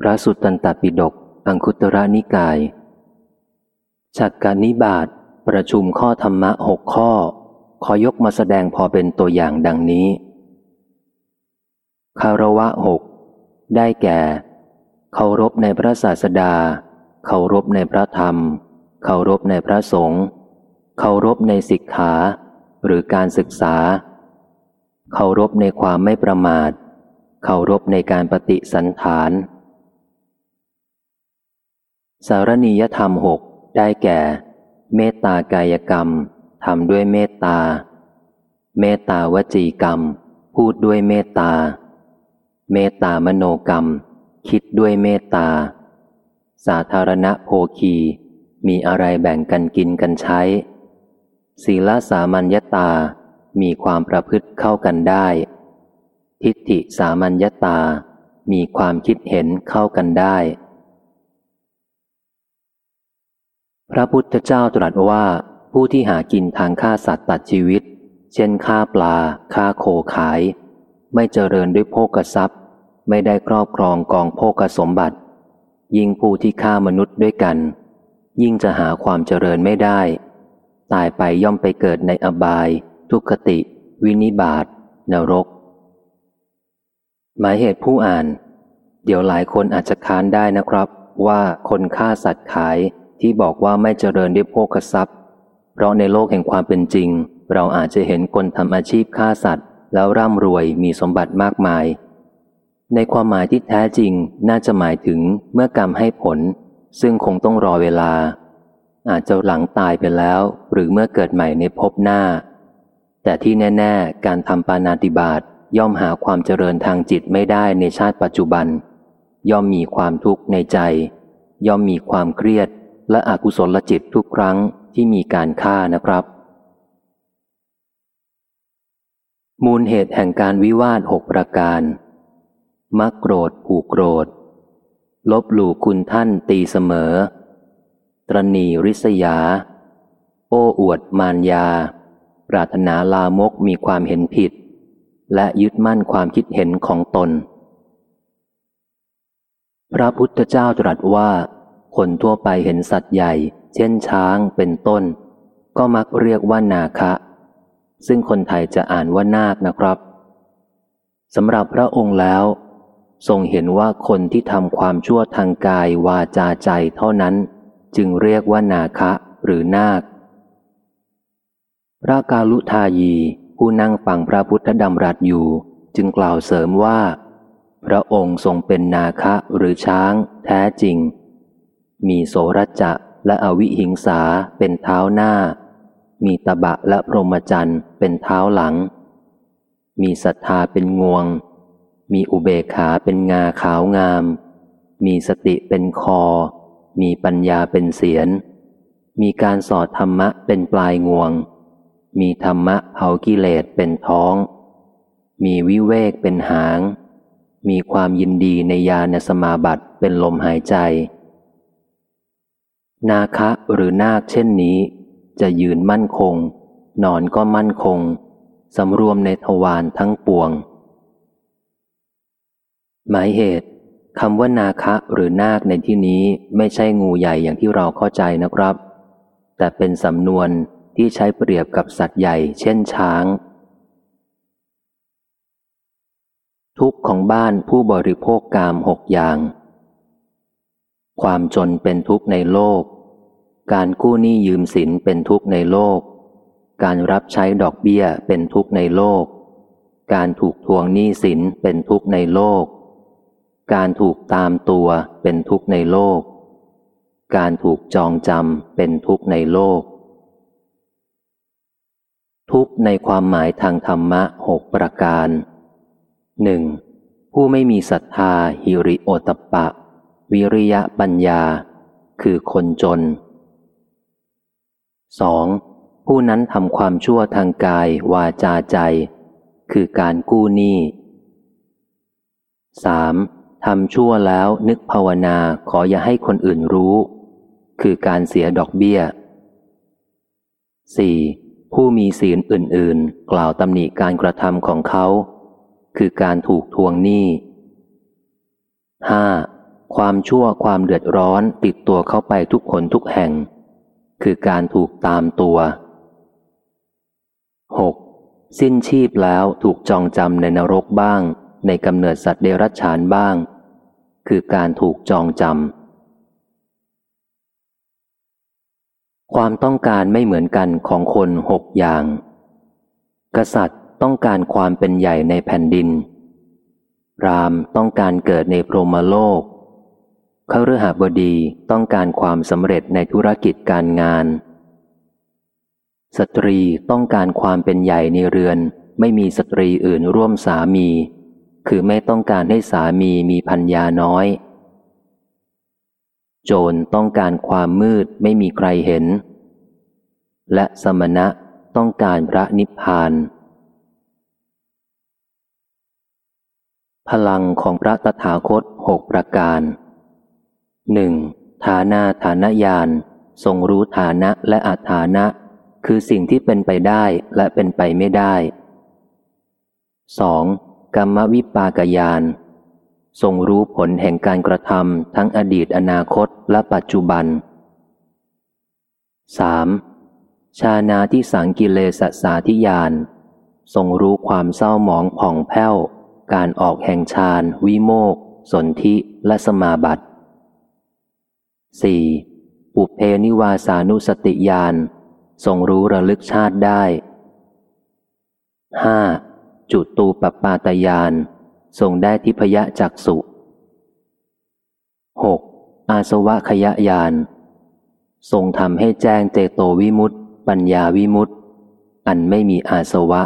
พระสุตตันตปิฎกอังคุตระนิกาย ฉักการนิบาตประชุมข้อธรรมะหกข้อ ขอยกมาแสดงพอเป็นตัวอย่างดังนี้ คารวะหกได้แก่ เคารพในพระศาสดา เคารพในพระธรรม เคารพในพระสงฆ์เคารพในศิกขา หรือการศึกษา เคารพในความไม่ประมาท เคารพในการปฏิสันฐาน สารณียธรรมหกได้แก่ เมตตากายกรรมทำด้วยเมตตา เมตตาวจีกรรม พูดด้วยเมตตา เมตตามโนกรรม คิดด้วยเมตตา สาธารณโภคี มีอะไรแบ่งกันกินกันใช้ ศีลสามัญญตา มีความประพฤติเข้ากันได้ ทิฏฐิสามัญญตา มีความคิดเห็นเข้ากันได้ พระพุทธเจ้าตรัสว่าผู้ที่หากินทางฆ่าสัตว์ตัดชีวิต เช่นฆ่าปลาฆ่าโคขาย ไม่เจริญด้วยโภกทรัพย์ ไม่ได้ครอบครองกองโภกสมบัติ ยิ่งผู้ที่ฆ่ามนุษย์ด้วยกัน ยิ่งจะหาความเจริญไม่ได้ ตายไปย่อมไปเกิดในอบาย ทุกขติ วินิบาตนรก หมายเหตุผู้อ่าน เดี๋ยวหลายคนอาจจะค้านได้นะครับ ว่าคนฆ่าสัตว์ขาย ที่บอกว่าไม่เจริญด้วยโภคทรัพย์ เพราะในโลกแห่งความเป็นจริง เราอาจจะเห็นคนทำอาชีพฆ่าสัตว์ แล้วร่ำรวยมีสมบัติมากมาย ในความหมายที่แท้จริงน่าจะหมายถึงเมื่อกรรมให้ผล ซึ่งคงต้องรอเวลา อาจจะหลังตายไปแล้ว หรือเมื่อเกิดใหม่ในภพหน้า แต่ที่แน่ ๆ การทำปานาติบาตย่อมหาความเจริญทางจิตไม่ได้ในชาติปัจจุบัน ย่อมมีความทุกข์ในใจ ย่อมมีความเครียด และอกุศลจิตทุกครั้งที่มีการฆ่านะครับ มูลเหตุแห่งการวิวาทหกประการมักโกรธผูกโกรธ ลบหลู่คุณท่านตีเสมอ ตรณีริษยา โอ้อวดมารยา ปรารถนาลามกมีความเห็นผิด และยึดมั่นความคิดเห็นของตน พระพุทธเจ้าตรัสว่า คนทั่วไปเห็นสัตว์ใหญ่ เช่นช้างเป็นต้น ก็มักเรียกว่านาคะ ซึ่งคนไทยจะอ่านว่านาคนะครับสำหรับพระองค์แล้ว ทรงเห็นว่าคนที่ทำความชั่วทางกายวาจาใจเท่านั้น จึงเรียกว่านาคะหรือนาค พระกาลุทายีผู้นั่งฟังพระพุทธดำรัสอยู่ จึงกล่าวเสริมว่า พระองค์ทรงเป็นนาคะหรือช้าง แท้จริง มีโสรจะและอวิหิงสาเป็นเท้าหน้า มีตบะและพรหมจรรย์เป็นเท้าหลัง มีศรัทธาเป็นงวง มีอุเบกขาเป็นงาขาวงาม มีสติเป็นคอ มีปัญญาเป็นเสียน มีการสอดธรรมะเป็นปลายงวง มีธรรมะเผากิเลสเป็นท้อง มีวิเวกเป็นหาง มีความยินดีในญาณสมาบัติเป็นลมหายใจ นาคะหรือนาคเช่นนี้ จะยืนมั่นคง นอนก็มั่นคงสำรวมในทวารทั้งปวง หมายเหตุคำว่านาคะหรือนาคในที่นี้ไม่ใช่งูใหญ่อย่างที่เราเข้าใจนะครับ แต่เป็นสำนวนที่ใช้เปรียบกับสัตว์ใหญ่เช่นช้าง ทุกของบ้านผู้บริโภคกามหกอย่าง ความจนเป็นทุกข์ในโลก การกู้หนี้ยืมสินเป็นทุกข์ในโลก การรับใช้ดอกเบี้ยเป็นทุกข์ในโลก การถูกทวงหนี้สินเป็นทุกข์ในโลก การถูกตามตัวเป็นทุกข์ในโลก การถูกจองจำเป็นทุกข์ในโลก ทุกข์ในความหมายทางธรรมะหกประการหนึ่งผู้ไม่มีศรัทธาหิริโอตปะ วิริยะปัญญา คือคนจน 2. ผู้นั้นทำความชั่วทางกายวาจาใจ คือการกู้หนี้ 3. ทำชั่วแล้วนึกภาวนาขออย่าให้คนอื่นรู้ คือการเสียดอกเบี้ย 4. ผู้มีศีลอื่น ๆ กล่าวตำหนิการกระทำของเขา คือการถูกทวงหนี้ 5. ความชั่วความเดือดร้อนติดตัวเข้าไปทุกคนทุกแห่ง คือการถูกตามตัว 6. สิ้นชีพแล้วถูกจองจำในนรกบ้าง ในกำเนิดสัตว์เดรัจฉานบ้าง คือการถูกจองจำความต้องการไม่เหมือนกันของคนหกอย่าง กษัตริย์ต้องการความเป็นใหญ่ในแผ่นดินรามต้องการเกิดในพรหมโลก ขฤหบดีต้องการความสำเร็จในธุรกิจการงาน สตรีต้องการความเป็นใหญ่ในเรือน ไม่มีสตรีอื่นร่วมสามี คือไม่ต้องการให้สามีมีพัญญาน้อย โจรต้องการความมืดไม่มีใครเห็น และสมณะต้องการพระนิพพาน พลังของพระตถาคตหกประการ หนึ่งฐานาฐานญาณทรงรู้ฐานะและอาฐานะ คือสิ่งที่เป็นไปได้และเป็นไปไม่ได้ 2. กรรมวิปากยานทรงรู้ผลแห่งการกระทำทั้งอดีตอนาคตและปัจจุบัน 3. ชานาที่สังกิเลสสาธิยานทรงรู้ความเศร้าหมองผ่องแผ้ว การออกแห่งฌานวิโมก สนธิและสมาบัติ 4. ปุเพนิวาสานุสติญาณทรงรู้ระลึกชาติได้ 5. จุตูปปาตยานทรงได้ทิพยะจักสุ 6. อาสวะขยะยานทรงทำให้แจ้งเจโตวิมุตต์ปัญญาวิมุตต์อันไม่มีอาสวะ